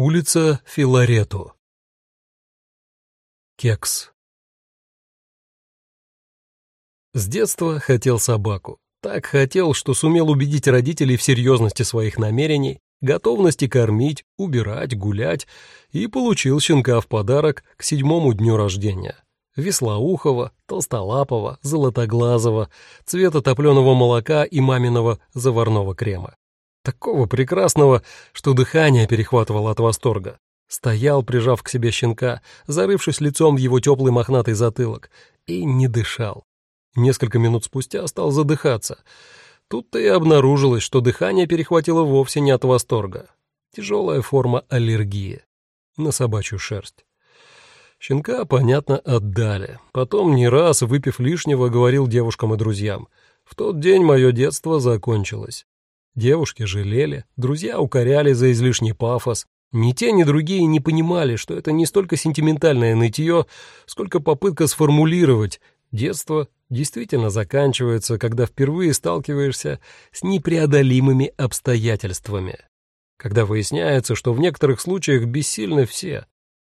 Улица Филарету. Кекс. С детства хотел собаку. Так хотел, что сумел убедить родителей в серьезности своих намерений, готовности кормить, убирать, гулять, и получил щенка в подарок к седьмому дню рождения. Веслоухого, толстолапого, золотоглазого, цвета топленого молока и маминого заварного крема такого прекрасного, что дыхание перехватывало от восторга. Стоял, прижав к себе щенка, зарывшись лицом в его теплый мохнатый затылок, и не дышал. Несколько минут спустя стал задыхаться. Тут-то и обнаружилось, что дыхание перехватило вовсе не от восторга. Тяжелая форма аллергии на собачью шерсть. Щенка, понятно, отдали. Потом не раз, выпив лишнего, говорил девушкам и друзьям. В тот день мое детство закончилось. Девушки жалели, друзья укоряли за излишний пафос. Ни те, ни другие не понимали, что это не столько сентиментальное нытье, сколько попытка сформулировать. Детство действительно заканчивается, когда впервые сталкиваешься с непреодолимыми обстоятельствами. Когда выясняется, что в некоторых случаях бессильны все.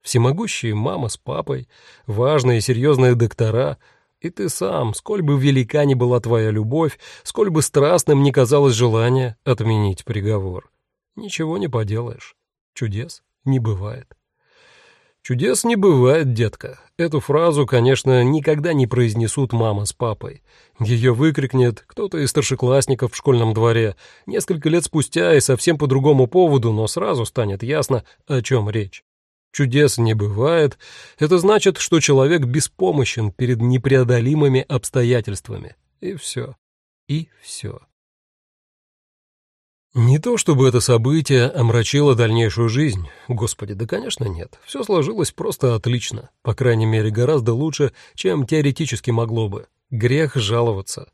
Всемогущие мама с папой, важные и серьезные доктора — и ты сам, сколь бы велика ни была твоя любовь, сколь бы страстным ни казалось желание отменить приговор. Ничего не поделаешь. Чудес не бывает. Чудес не бывает, детка. Эту фразу, конечно, никогда не произнесут мама с папой. Ее выкрикнет кто-то из старшеклассников в школьном дворе несколько лет спустя и совсем по другому поводу, но сразу станет ясно, о чем речь. Чудес не бывает. Это значит, что человек беспомощен перед непреодолимыми обстоятельствами. И все. И все. Не то чтобы это событие омрачило дальнейшую жизнь. Господи, да, конечно, нет. Все сложилось просто отлично. По крайней мере, гораздо лучше, чем теоретически могло бы. Грех жаловаться.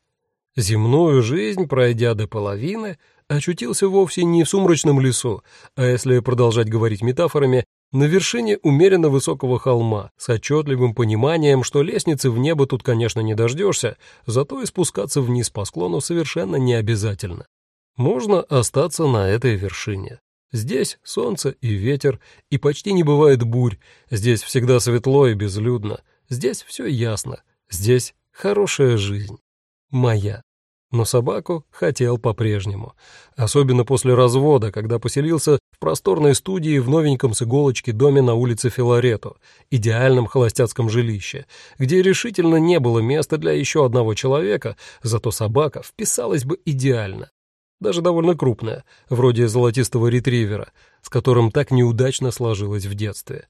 Земную жизнь, пройдя до половины, очутился вовсе не в сумрачном лесу, а если продолжать говорить метафорами, на вершине умеренно высокого холма, с отчетливым пониманием, что лестницы в небо тут, конечно, не дождешься, зато и спускаться вниз по склону совершенно не обязательно. Можно остаться на этой вершине. Здесь солнце и ветер, и почти не бывает бурь, здесь всегда светло и безлюдно, здесь все ясно, здесь хорошая жизнь. Моя но собаку хотел по-прежнему. Особенно после развода, когда поселился в просторной студии в новеньком с иголочки доме на улице Филарето, идеальном холостяцком жилище, где решительно не было места для еще одного человека, зато собака вписалась бы идеально. Даже довольно крупная, вроде золотистого ретривера, с которым так неудачно сложилось в детстве.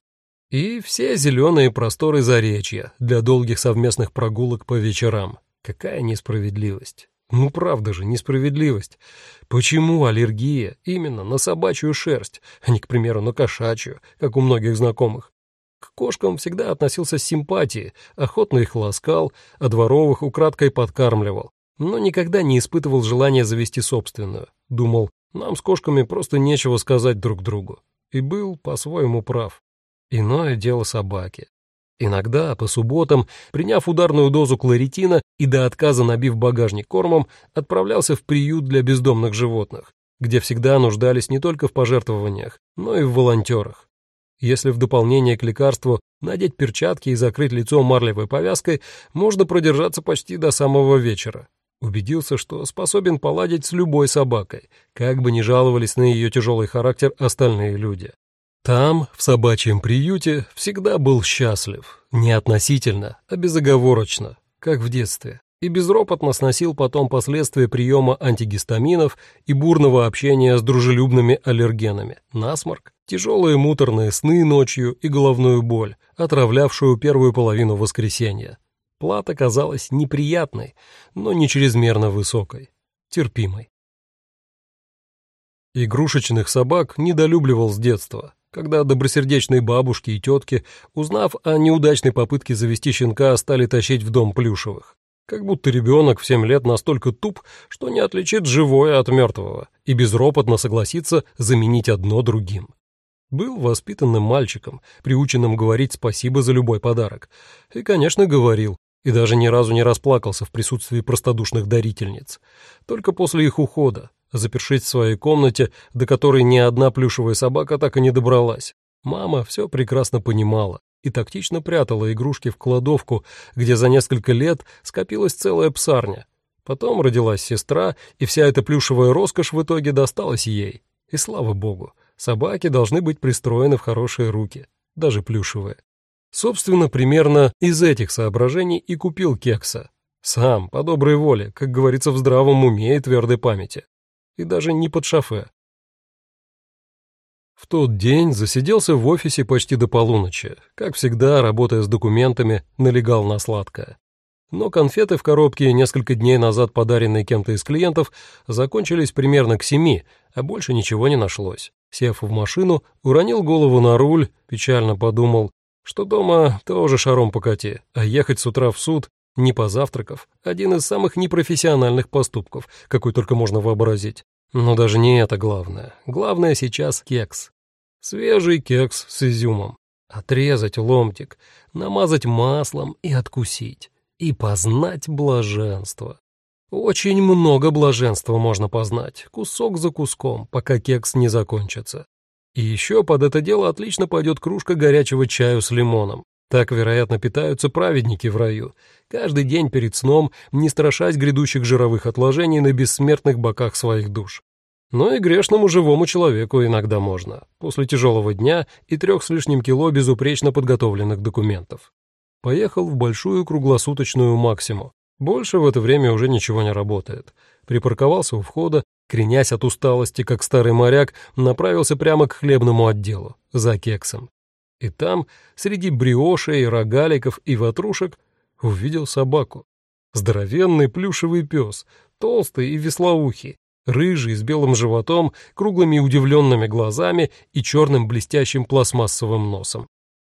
И все зеленые просторы заречья для долгих совместных прогулок по вечерам. Какая несправедливость. Ну правда же, несправедливость. Почему аллергия именно на собачью шерсть, а не, к примеру, на кошачью, как у многих знакомых? К кошкам всегда относился с симпатией, охотно их ласкал, а дворовых украдкой подкармливал, но никогда не испытывал желания завести собственную. Думал, нам с кошками просто нечего сказать друг другу. И был по-своему прав. Иное дело собаки. Иногда, по субботам, приняв ударную дозу кларитина и до отказа набив багажник кормом, отправлялся в приют для бездомных животных, где всегда нуждались не только в пожертвованиях, но и в волонтерах. Если в дополнение к лекарству надеть перчатки и закрыть лицо марлевой повязкой, можно продержаться почти до самого вечера. Убедился, что способен поладить с любой собакой, как бы ни жаловались на ее тяжелый характер остальные люди. Там, в собачьем приюте, всегда был счастлив. Не относительно, а безоговорочно, как в детстве. И безропотно сносил потом последствия приема антигистаминов и бурного общения с дружелюбными аллергенами. Насморк, тяжелые муторные сны ночью и головную боль, отравлявшую первую половину воскресенья. Плата казалась неприятной, но не чрезмерно высокой, терпимой. Игрушечных собак недолюбливал с детства когда добросердечные бабушки и тетки, узнав о неудачной попытке завести щенка, стали тащить в дом плюшевых. Как будто ребенок в семь лет настолько туп, что не отличит живое от мертвого и безропотно согласится заменить одно другим. Был воспитанным мальчиком, приученным говорить спасибо за любой подарок. И, конечно, говорил, и даже ни разу не расплакался в присутствии простодушных дарительниц. Только после их ухода, запершись в своей комнате, до которой ни одна плюшевая собака так и не добралась. Мама все прекрасно понимала и тактично прятала игрушки в кладовку, где за несколько лет скопилась целая псарня. Потом родилась сестра, и вся эта плюшевая роскошь в итоге досталась ей. И слава богу, собаки должны быть пристроены в хорошие руки, даже плюшевые. Собственно, примерно из этих соображений и купил кекса. Сам, по доброй воле, как говорится, в здравом уме и твердой памяти. И даже не под шофе. В тот день засиделся в офисе почти до полуночи. Как всегда, работая с документами, налегал на сладкое. Но конфеты в коробке, несколько дней назад подаренные кем-то из клиентов, закончились примерно к семи, а больше ничего не нашлось. Сев в машину, уронил голову на руль, печально подумал, что дома тоже шаром покати, а ехать с утра в суд, не позавтракав, один из самых непрофессиональных поступков, какой только можно вообразить. Но даже не это главное. Главное сейчас кекс. Свежий кекс с изюмом. Отрезать ломтик, намазать маслом и откусить. И познать блаженство. Очень много блаженства можно познать, кусок за куском, пока кекс не закончится. И еще под это дело отлично пойдет кружка горячего чаю с лимоном. Так, вероятно, питаются праведники в раю, каждый день перед сном, не страшась грядущих жировых отложений на бессмертных боках своих душ. Но и грешному живому человеку иногда можно, после тяжелого дня и трех с лишним кило безупречно подготовленных документов. Поехал в большую круглосуточную «Максиму». Больше в это время уже ничего не работает. Припарковался у входа, кренясь от усталости, как старый моряк, направился прямо к хлебному отделу, за кексом. И там, среди бриошей, рогаликов и ватрушек, увидел собаку. Здоровенный плюшевый пес, толстый и веслоухий, рыжий, с белым животом, круглыми удивленными глазами и черным блестящим пластмассовым носом.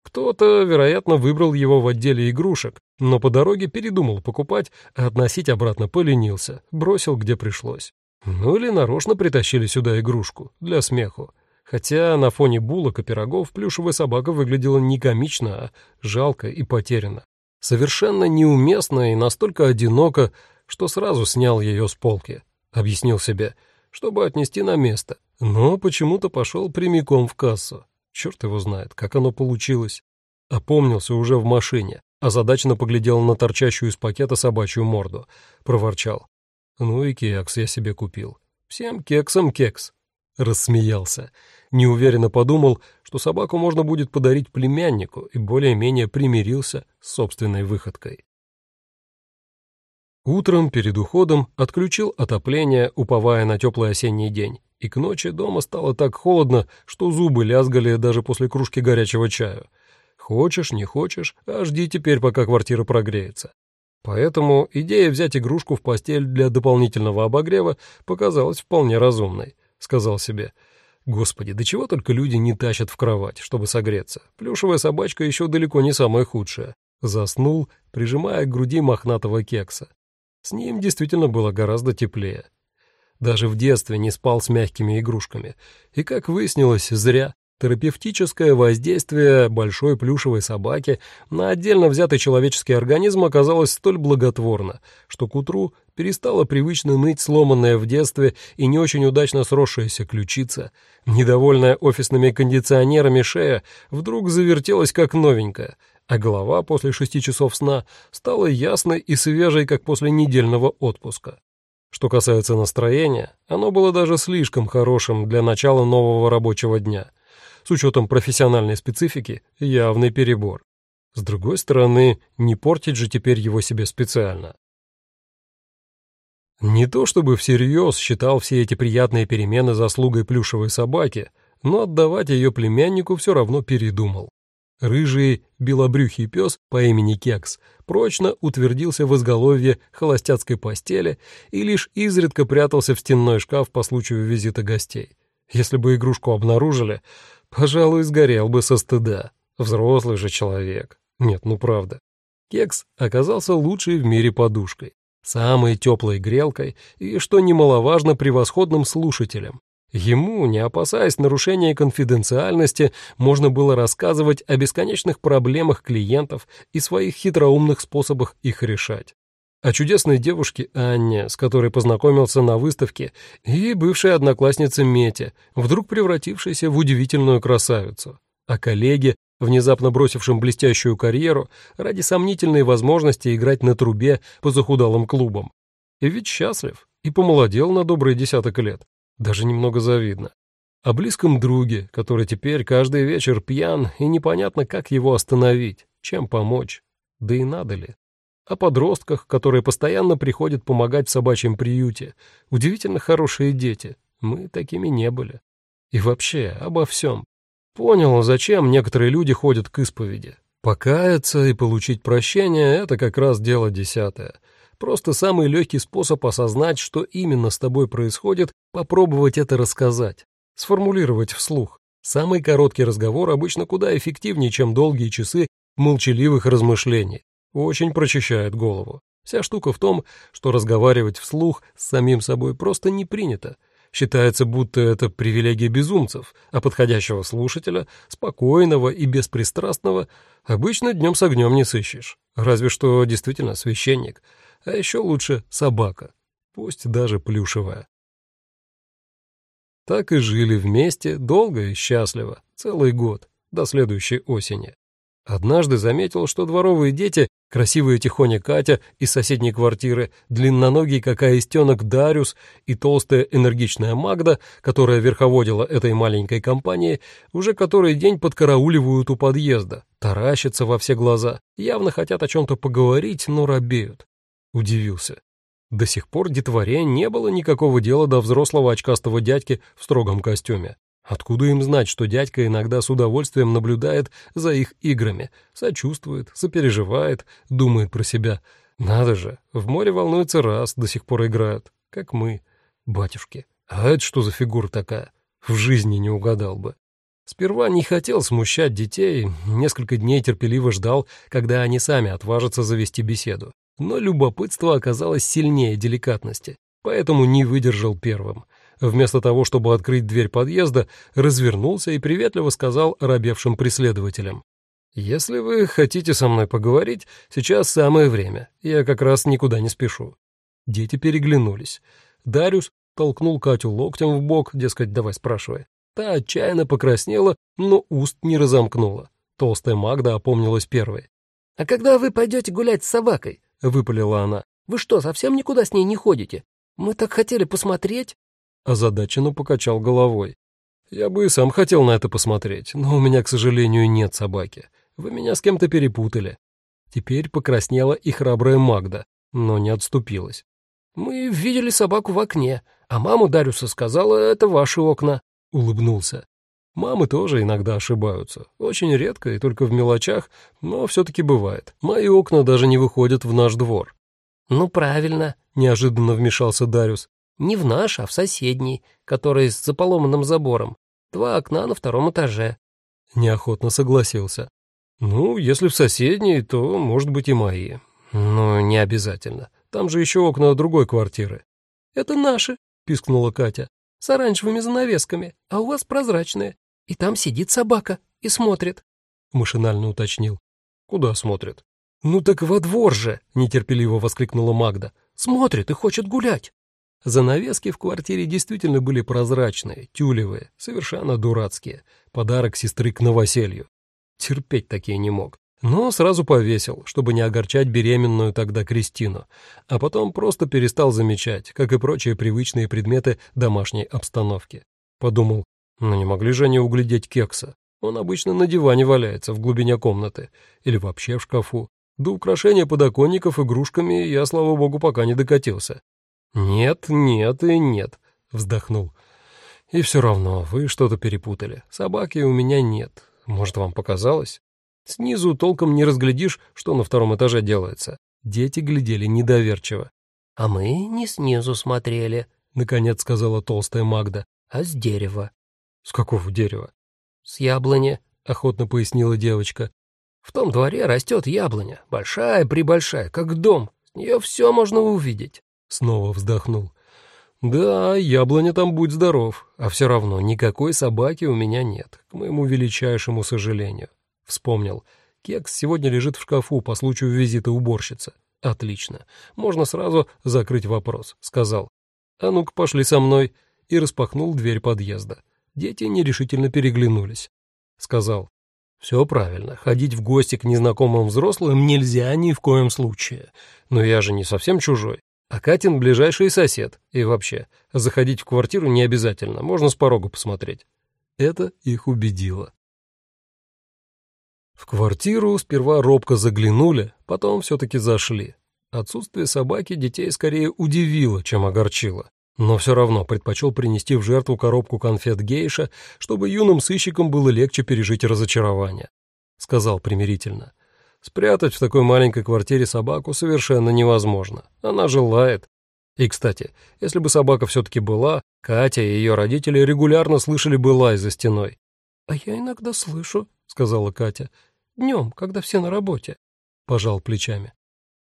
Кто-то, вероятно, выбрал его в отделе игрушек, но по дороге передумал покупать, а относить обратно поленился, бросил где пришлось. Ну или нарочно притащили сюда игрушку, для смеху. Хотя на фоне булок и пирогов плюшевая собака выглядела не комично, а жалко и потеряно. Совершенно неуместно и настолько одиноко, что сразу снял ее с полки. Объяснил себе, чтобы отнести на место. Но почему-то пошел прямиком в кассу. Черт его знает, как оно получилось. Опомнился уже в машине, озадаченно поглядел на торчащую из пакета собачью морду. Проворчал. Ну и кекс я себе купил. Всем кексом кекс. Рассмеялся. Неуверенно подумал, что собаку можно будет подарить племяннику и более-менее примирился с собственной выходкой. Утром перед уходом отключил отопление, уповая на теплый осенний день, и к ночи дома стало так холодно, что зубы лязгали даже после кружки горячего чая. Хочешь, не хочешь, а жди теперь, пока квартира прогреется. Поэтому идея взять игрушку в постель для дополнительного обогрева показалась вполне разумной. Сказал себе, «Господи, до чего только люди не тащат в кровать, чтобы согреться. Плюшевая собачка еще далеко не самая худшая». Заснул, прижимая к груди мохнатого кекса. С ним действительно было гораздо теплее. Даже в детстве не спал с мягкими игрушками. И, как выяснилось, зря. Терапевтическое воздействие большой плюшевой собаки на отдельно взятый человеческий организм оказалось столь благотворно, что к утру перестала привычно ныть сломанная в детстве и не очень удачно сросшаяся ключица. Недовольная офисными кондиционерами шея вдруг завертелась как новенькая, а голова после шести часов сна стала ясной и свежей, как после недельного отпуска. Что касается настроения, оно было даже слишком хорошим для начала нового рабочего дня — с учетом профессиональной специфики, явный перебор. С другой стороны, не портить же теперь его себе специально. Не то чтобы всерьез считал все эти приятные перемены заслугой плюшевой собаки, но отдавать ее племяннику все равно передумал. Рыжий белобрюхий пес по имени Кекс прочно утвердился в изголовье холостяцкой постели и лишь изредка прятался в стенной шкаф по случаю визита гостей. Если бы игрушку обнаружили, Пожалуй, сгорел бы со стыда. Взрослый же человек. Нет, ну правда. Кекс оказался лучшей в мире подушкой, самой теплой грелкой и, что немаловажно, превосходным слушателем. Ему, не опасаясь нарушения конфиденциальности, можно было рассказывать о бесконечных проблемах клиентов и своих хитроумных способах их решать. О чудесной девушке Анне, с которой познакомился на выставке, и бывшей однокласснице Мете, вдруг превратившейся в удивительную красавицу, о коллеге, внезапно бросившем блестящую карьеру ради сомнительной возможности играть на трубе по захудалым клубам. И ведь счастлив, и помолодел на добрые десяток лет, даже немного завидно. О близком друге, который теперь каждый вечер пьян, и непонятно, как его остановить, чем помочь, да и надо ли о подростках, которые постоянно приходят помогать в собачьем приюте. Удивительно хорошие дети. Мы такими не были. И вообще, обо всем. Понял, зачем некоторые люди ходят к исповеди. Покаяться и получить прощение — это как раз дело десятое. Просто самый легкий способ осознать, что именно с тобой происходит, попробовать это рассказать, сформулировать вслух. Самый короткий разговор обычно куда эффективнее, чем долгие часы молчаливых размышлений очень прочищает голову. Вся штука в том, что разговаривать вслух с самим собой просто не принято. Считается, будто это привилегия безумцев, а подходящего слушателя, спокойного и беспристрастного, обычно днем с огнем не сыщешь. Разве что действительно священник, а еще лучше собака, пусть даже плюшевая. Так и жили вместе, долго и счастливо, целый год, до следующей осени. Однажды заметил, что дворовые дети, красивая тихоня Катя из соседней квартиры, длинноногий как аистенок Дарюс и толстая энергичная Магда, которая верховодила этой маленькой компанией, уже который день подкарауливают у подъезда, таращатся во все глаза, явно хотят о чем-то поговорить, но робеют. Удивился. До сих пор детворе не было никакого дела до взрослого очкастого дядьки в строгом костюме. Откуда им знать, что дядька иногда с удовольствием наблюдает за их играми, сочувствует, сопереживает, думает про себя. Надо же, в море волнуется раз, до сих пор играют, как мы, батюшки. А это что за фигура такая? В жизни не угадал бы. Сперва не хотел смущать детей, несколько дней терпеливо ждал, когда они сами отважатся завести беседу. Но любопытство оказалось сильнее деликатности, поэтому не выдержал первым. Вместо того, чтобы открыть дверь подъезда, развернулся и приветливо сказал оробевшим преследователям. «Если вы хотите со мной поговорить, сейчас самое время. Я как раз никуда не спешу». Дети переглянулись. Дарюс толкнул Катю локтем в бок, дескать, давай спрашивай. Та отчаянно покраснела, но уст не разомкнула. Толстая Магда опомнилась первой. «А когда вы пойдете гулять с собакой?» — выпалила она. «Вы что, совсем никуда с ней не ходите? Мы так хотели посмотреть» озадаченно покачал головой. «Я бы и сам хотел на это посмотреть, но у меня, к сожалению, нет собаки. Вы меня с кем-то перепутали». Теперь покраснела и храбрая Магда, но не отступилась. «Мы видели собаку в окне, а маму Дарюса сказала, это ваши окна», — улыбнулся. Мамы тоже иногда ошибаются. Очень редко и только в мелочах, но все-таки бывает. Мои окна даже не выходят в наш двор. «Ну, правильно», — неожиданно вмешался Дарюс. Не в наш, а в соседний, который с заполоманным забором. Два окна на втором этаже. Неохотно согласился. Ну, если в соседней, то, может быть, и мои. Но не обязательно. Там же еще окна другой квартиры. Это наши, пискнула Катя. С оранжевыми занавесками, а у вас прозрачные. И там сидит собака и смотрит. Машинально уточнил. Куда смотрит? «Ну так во двор же!» — нетерпеливо воскликнула Магда. «Смотрит и хочет гулять!» Занавески в квартире действительно были прозрачные, тюлевые, совершенно дурацкие. Подарок сестры к новоселью. Терпеть такие не мог. Но сразу повесил, чтобы не огорчать беременную тогда Кристину, а потом просто перестал замечать, как и прочие привычные предметы домашней обстановки. Подумал, ну не могли же они углядеть кекса. Он обычно на диване валяется в глубине комнаты или вообще в шкафу. До украшения подоконников игрушками я, слава богу, пока не докатился. «Нет, нет и нет», — вздохнул. «И все равно вы что-то перепутали. Собаки у меня нет. Может, вам показалось? Снизу толком не разглядишь, что на втором этаже делается». Дети глядели недоверчиво. «А мы не снизу смотрели», — наконец сказала толстая Магда, — «а с дерева». «С какого дерева?» «С яблони», — охотно пояснила девочка. «В том дворе растет яблоня, большая-пребольшая, как дом. С нее все можно увидеть». Снова вздохнул. «Да, яблоня там будь здоров, а все равно никакой собаки у меня нет, к моему величайшему сожалению». Вспомнил. Кекс сегодня лежит в шкафу по случаю визита уборщицы. Отлично. Можно сразу закрыть вопрос, сказал. А ну-ка, пошли со мной. И распахнул дверь подъезда. Дети нерешительно переглянулись. Сказал. Все правильно. Ходить в гости к незнакомым взрослым нельзя ни в коем случае. Но я же не совсем чужой. А Катин ближайший сосед. И вообще, заходить в квартиру не обязательно. Можно с порога посмотреть. Это их убедило. В квартиру сперва робко заглянули, потом все-таки зашли. Отсутствие собаки детей скорее удивило, чем огорчило. Но все равно предпочел принести в жертву коробку конфет гейша, чтобы юным сыщикам было легче пережить разочарование. Сказал примирительно. Спрятать в такой маленькой квартире собаку совершенно невозможно. Она желает. И, кстати, если бы собака все-таки была, Катя и ее родители регулярно слышали бы лай за стеной. «А я иногда слышу», — сказала Катя. «Днем, когда все на работе». Пожал плечами.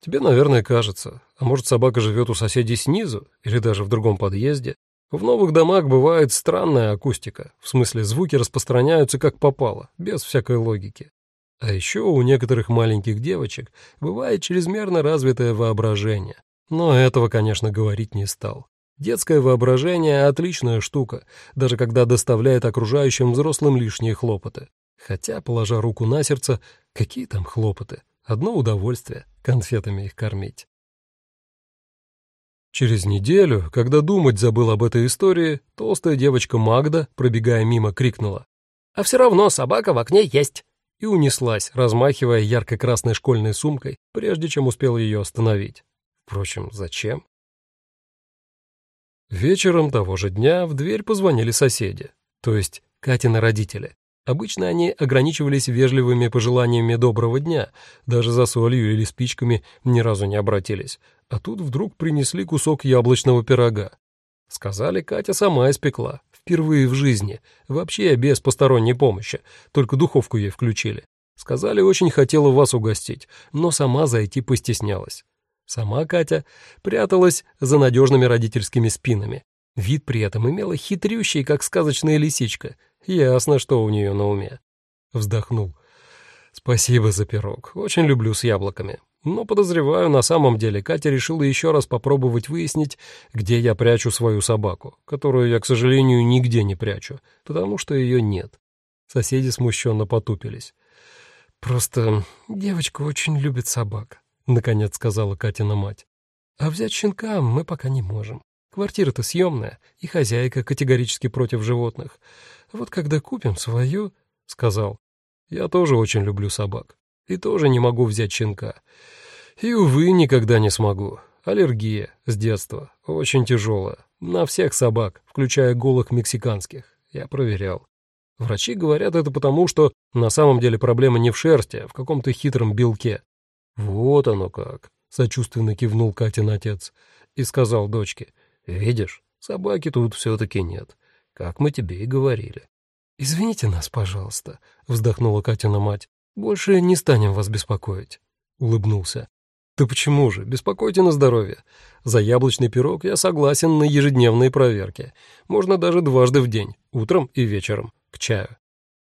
Тебе, наверное, кажется. А может, собака живет у соседей снизу или даже в другом подъезде? В новых домах бывает странная акустика, в смысле звуки распространяются как попало, без всякой логики. А еще у некоторых маленьких девочек бывает чрезмерно развитое воображение. Но этого, конечно, говорить не стал. Детское воображение — отличная штука, даже когда доставляет окружающим взрослым лишние хлопоты. Хотя, положа руку на сердце, какие там хлопоты? Одно удовольствие конфетами их кормить. Через неделю, когда думать забыл об этой истории, толстая девочка Магда, пробегая мимо, крикнула. «А все равно собака в окне есть!» И унеслась, размахивая ярко-красной школьной сумкой, прежде чем успел ее остановить. Впрочем, зачем? Вечером того же дня в дверь позвонили соседи, то есть Катины родители. Обычно они ограничивались вежливыми пожеланиями доброго дня, даже за солью или спичками ни разу не обратились. А тут вдруг принесли кусок яблочного пирога. Сказали, Катя сама испекла, впервые в жизни, вообще без посторонней помощи, только духовку ей включили. Сказали, очень хотела вас угостить, но сама зайти постеснялась. Сама Катя пряталась за надежными родительскими спинами. Вид при этом имела хитрющий, как сказочная лисичка — Ясно, что у нее на уме. Вздохнул. Спасибо за пирог. Очень люблю с яблоками. Но подозреваю, на самом деле Катя решила еще раз попробовать выяснить, где я прячу свою собаку, которую я, к сожалению, нигде не прячу, потому что ее нет. Соседи смущенно потупились. «Просто девочка очень любит собак», — наконец сказала Катина мать. «А взять щенка мы пока не можем. Квартира-то съемная, и хозяйка категорически против животных. Вот когда купим свою, — сказал, — я тоже очень люблю собак. И тоже не могу взять щенка. И, увы, никогда не смогу. Аллергия с детства, очень тяжелая. На всех собак, включая голых мексиканских. Я проверял. Врачи говорят это потому, что на самом деле проблема не в шерсти, а в каком-то хитром белке. Вот оно как, — сочувственно кивнул Катин отец и сказал дочке, — видишь, собаки тут все-таки нет как мы тебе и говорили. «Извините нас, пожалуйста», — вздохнула Катина мать. «Больше не станем вас беспокоить», — улыбнулся. «Да почему же? Беспокойте на здоровье. За яблочный пирог я согласен на ежедневные проверки. Можно даже дважды в день, утром и вечером, к чаю».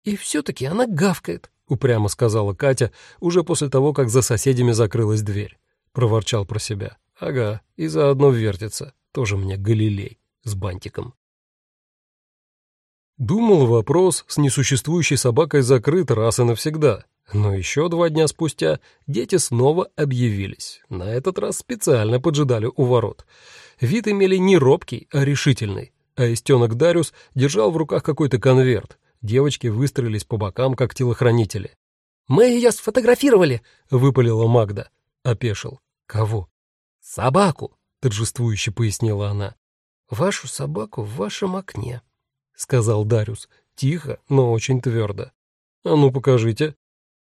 «И все-таки она гавкает», — упрямо сказала Катя, уже после того, как за соседями закрылась дверь. Проворчал про себя. «Ага, и заодно вертится. Тоже мне Галилей с бантиком». Думал, вопрос с несуществующей собакой закрыт раз и навсегда. Но еще два дня спустя дети снова объявились. На этот раз специально поджидали у ворот. Вид имели не робкий, а решительный. А истенок Дариус держал в руках какой-то конверт. Девочки выстроились по бокам, как телохранители. «Мы ее сфотографировали!» — выпалила Магда. Опешил. «Кого?» «Собаку!» — торжествующе пояснила она. «Вашу собаку в вашем окне», — сказал Дариус, тихо, но очень твердо. «А ну, покажите».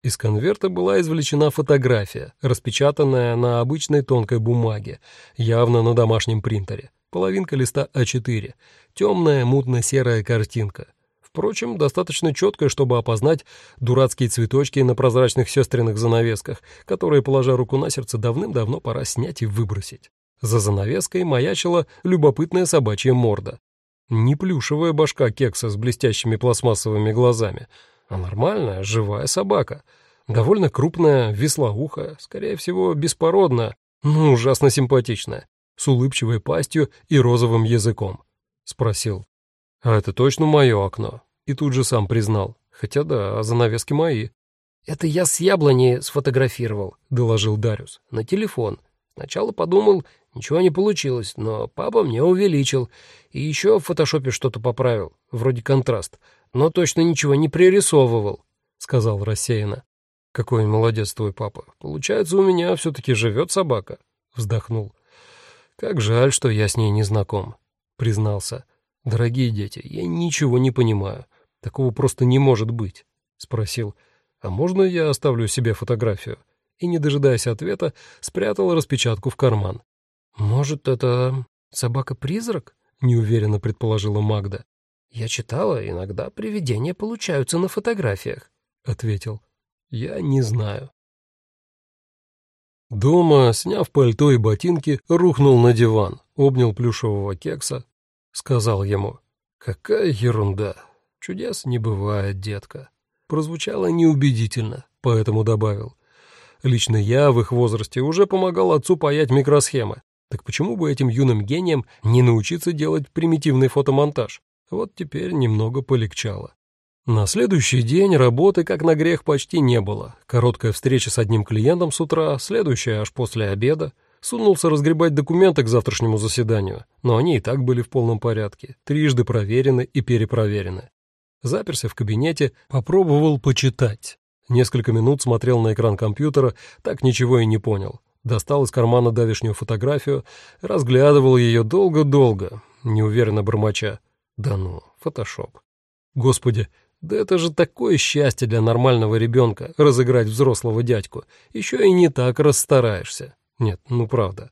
Из конверта была извлечена фотография, распечатанная на обычной тонкой бумаге, явно на домашнем принтере. Половинка листа А4, темная мутно-серая картинка. Впрочем, достаточно четкая, чтобы опознать дурацкие цветочки на прозрачных сестренных занавесках, которые, положа руку на сердце, давным-давно пора снять и выбросить. За занавеской маячила любопытная собачья морда. Не плюшевая башка кекса с блестящими пластмассовыми глазами, а нормальная, живая собака. Довольно крупная, веслоухая, скорее всего, беспородная, Ну, ужасно симпатичная, с улыбчивой пастью и розовым языком. Спросил. А это точно мое окно? И тут же сам признал. Хотя да, а занавески мои. «Это я с яблони сфотографировал», — доложил Дарюс, — «на телефон. Сначала подумал, ничего не получилось, но папа мне увеличил. И еще в фотошопе что-то поправил, вроде контраст. Но точно ничего не пририсовывал», — сказал рассеянно. «Какой молодец твой папа. Получается, у меня все-таки живет собака», — вздохнул. «Как жаль, что я с ней не знаком», — признался. «Дорогие дети, я ничего не понимаю. Такого просто не может быть», — спросил. «А можно я оставлю себе фотографию?» И, не дожидаясь ответа, спрятал распечатку в карман. «Может, это собака-призрак?» — неуверенно предположила Магда. «Я читала, иногда привидения получаются на фотографиях», — ответил. Я не знаю. Дома, сняв пальто и ботинки, рухнул на диван, обнял плюшевого кекса, сказал ему, «Какая ерунда! Чудес не бывает, детка». Прозвучало неубедительно, поэтому добавил, «Лично я в их возрасте уже помогал отцу паять микросхемы. Так почему бы этим юным гениям не научиться делать примитивный фотомонтаж? Вот теперь немного полегчало. На следующий день работы, как на грех, почти не было. Короткая встреча с одним клиентом с утра, следующая аж после обеда. Сунулся разгребать документы к завтрашнему заседанию, но они и так были в полном порядке, трижды проверены и перепроверены. Заперся в кабинете, попробовал почитать. Несколько минут смотрел на экран компьютера, так ничего и не понял. Достал из кармана давешнюю фотографию, разглядывал ее долго-долго, неуверенно бормоча. Да ну, фотошоп. Господи, да это же такое счастье для нормального ребенка разыграть взрослого дядьку. Еще и не так расстараешься. Нет, ну правда.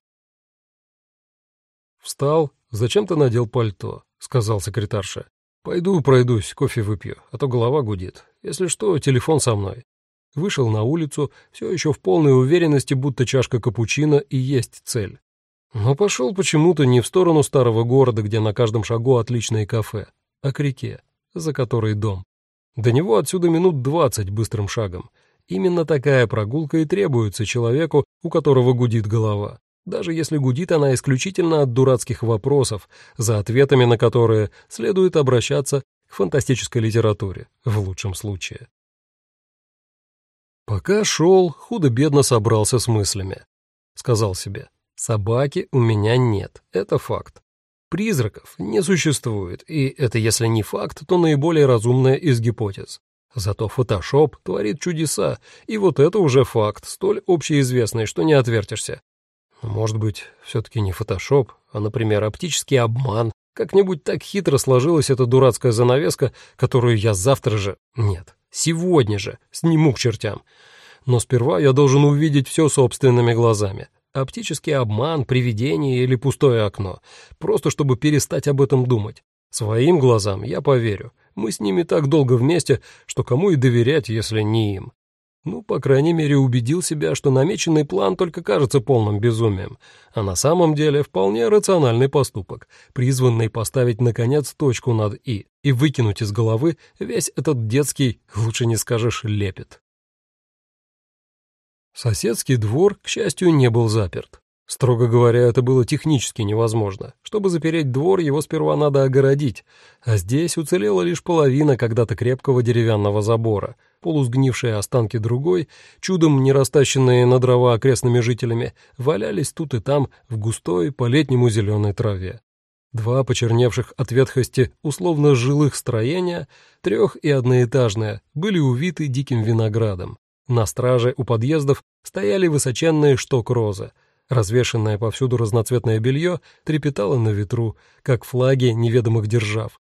Встал, зачем-то надел пальто, сказал секретарша. Пойду пройдусь, кофе выпью, а то голова гудит. Если что, телефон со мной. Вышел на улицу, все еще в полной уверенности, будто чашка капучино и есть цель. Но пошел почему-то не в сторону старого города, где на каждом шагу отличные кафе, а к реке, за которой дом. До него отсюда минут двадцать быстрым шагом. Именно такая прогулка и требуется человеку, у которого гудит голова. Даже если гудит она исключительно от дурацких вопросов, за ответами на которые следует обращаться к фантастической литературе, в лучшем случае. Пока шел, худо-бедно собрался с мыслями. Сказал себе, собаки у меня нет, это факт. Призраков не существует, и это если не факт, то наиболее разумная из гипотез. Зато фотошоп творит чудеса, и вот это уже факт, столь общеизвестный, что не отвертишься. Может быть, все-таки не фотошоп, а, например, оптический обман. Как-нибудь так хитро сложилась эта дурацкая занавеска, которую я завтра же... Нет, сегодня же сниму к чертям. Но сперва я должен увидеть все собственными глазами. Оптический обман, привидение или пустое окно. Просто чтобы перестать об этом думать. Своим глазам я поверю. Мы с ними так долго вместе, что кому и доверять, если не им. Ну, по крайней мере, убедил себя, что намеченный план только кажется полным безумием, а на самом деле вполне рациональный поступок, призванный поставить, наконец, точку над «и» и выкинуть из головы весь этот детский, лучше не скажешь, лепет. Соседский двор, к счастью, не был заперт. Строго говоря, это было технически невозможно. Чтобы запереть двор, его сперва надо огородить, а здесь уцелела лишь половина когда-то крепкого деревянного забора. Полусгнившие останки другой, чудом не растащенные на дрова окрестными жителями, валялись тут и там в густой по-летнему зеленой траве. Два почерневших от ветхости условно жилых строения, трех- и одноэтажное, были увиты диким виноградом. На страже у подъездов стояли высоченные шток-розы. Развешенное повсюду разноцветное белье трепетало на ветру, как флаги неведомых держав.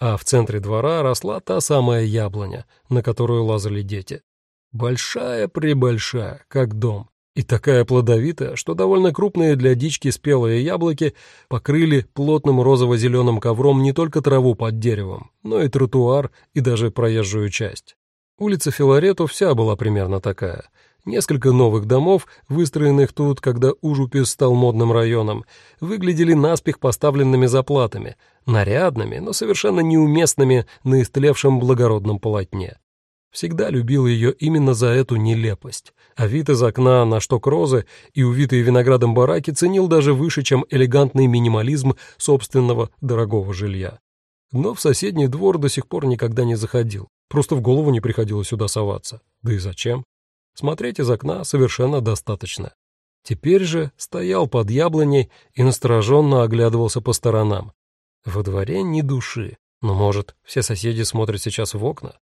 А в центре двора росла та самая яблоня, на которую лазали дети. Большая-пребольшая, как дом. И такая плодовитая, что довольно крупные для дички спелые яблоки покрыли плотным розово-зеленым ковром не только траву под деревом, но и тротуар и даже проезжую часть. Улица Филарету вся была примерно такая. Несколько новых домов, выстроенных тут, когда Ужупис стал модным районом, выглядели наспех поставленными заплатами, нарядными, но совершенно неуместными на истлевшем благородном полотне. Всегда любил ее именно за эту нелепость. А вид из окна на шток розы и увитые виноградом бараки ценил даже выше, чем элегантный минимализм собственного дорогого жилья. Но в соседний двор до сих пор никогда не заходил. Просто в голову не приходило сюда соваться. Да и зачем? Смотреть из окна совершенно достаточно. Теперь же стоял под яблоней и настороженно оглядывался по сторонам. Во дворе ни души. Но, может, все соседи смотрят сейчас в окна?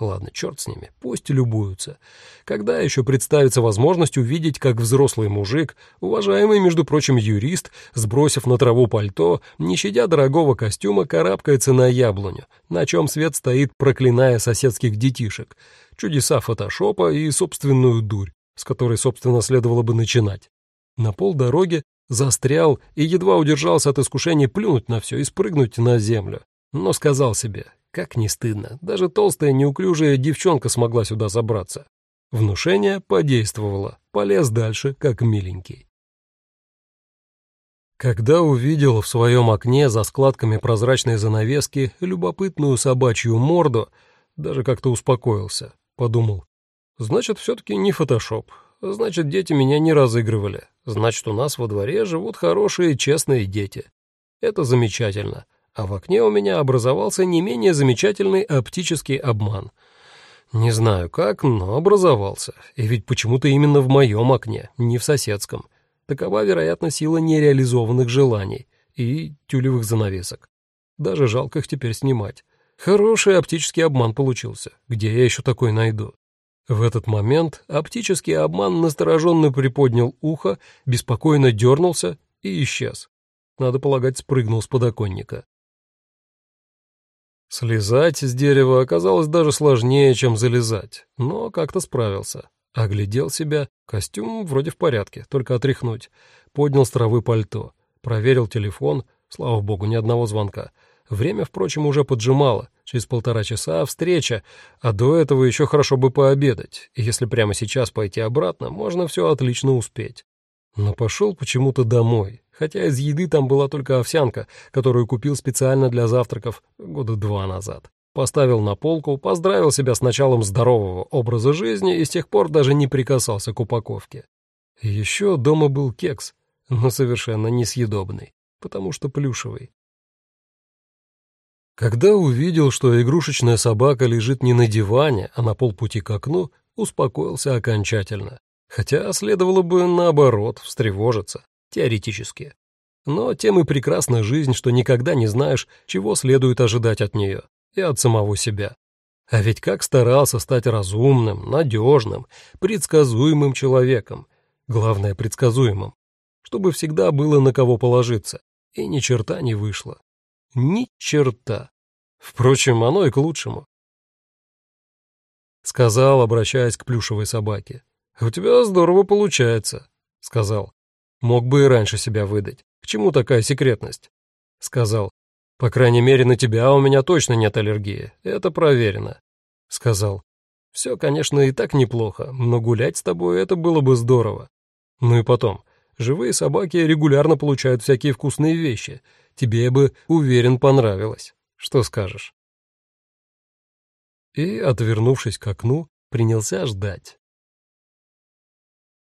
Ладно, черт с ними, пусть любуются. Когда еще представится возможность увидеть, как взрослый мужик, уважаемый, между прочим, юрист, сбросив на траву пальто, не щадя дорогого костюма, карабкается на яблоню, на чем свет стоит, проклиная соседских детишек, чудеса фотошопа и собственную дурь, с которой, собственно, следовало бы начинать. На полдороги застрял и едва удержался от искушения плюнуть на все и спрыгнуть на землю. Но сказал себе, как не стыдно, даже толстая неуклюжая девчонка смогла сюда забраться. Внушение подействовало, полез дальше, как миленький. Когда увидел в своем окне за складками прозрачной занавески любопытную собачью морду, даже как-то успокоился, подумал. Значит, все-таки не фотошоп. Значит, дети меня не разыгрывали. Значит, у нас во дворе живут хорошие, честные дети. Это замечательно а в окне у меня образовался не менее замечательный оптический обман. Не знаю как, но образовался. И ведь почему-то именно в моем окне, не в соседском. Такова, вероятно, сила нереализованных желаний и тюлевых занавесок. Даже жалко их теперь снимать. Хороший оптический обман получился. Где я еще такой найду? В этот момент оптический обман настороженно приподнял ухо, беспокойно дернулся и исчез. Надо полагать, спрыгнул с подоконника. Слезать с дерева оказалось даже сложнее, чем залезать, но как-то справился. Оглядел себя, костюм вроде в порядке, только отряхнуть. Поднял с травы пальто, проверил телефон, слава богу, ни одного звонка. Время, впрочем, уже поджимало, через полтора часа встреча, а до этого еще хорошо бы пообедать, и если прямо сейчас пойти обратно, можно все отлично успеть. Но пошел почему-то домой, хотя из еды там была только овсянка, которую купил специально для завтраков года два назад. Поставил на полку, поздравил себя с началом здорового образа жизни и с тех пор даже не прикасался к упаковке. Еще дома был кекс, но совершенно несъедобный, потому что плюшевый. Когда увидел, что игрушечная собака лежит не на диване, а на полпути к окну, успокоился окончательно. Хотя следовало бы, наоборот, встревожиться, теоретически. Но тем и прекрасна жизнь, что никогда не знаешь, чего следует ожидать от нее и от самого себя. А ведь как старался стать разумным, надежным, предсказуемым человеком, главное, предсказуемым, чтобы всегда было на кого положиться, и ни черта не вышло. Ни черта. Впрочем, оно и к лучшему. Сказал, обращаясь к плюшевой собаке. «У тебя здорово получается», — сказал. «Мог бы и раньше себя выдать. К чему такая секретность?» Сказал. «По крайней мере, на тебя у меня точно нет аллергии. Это проверено». Сказал. «Все, конечно, и так неплохо, но гулять с тобой это было бы здорово. Ну и потом, живые собаки регулярно получают всякие вкусные вещи. Тебе бы, уверен, понравилось. Что скажешь?» И, отвернувшись к окну, принялся ждать.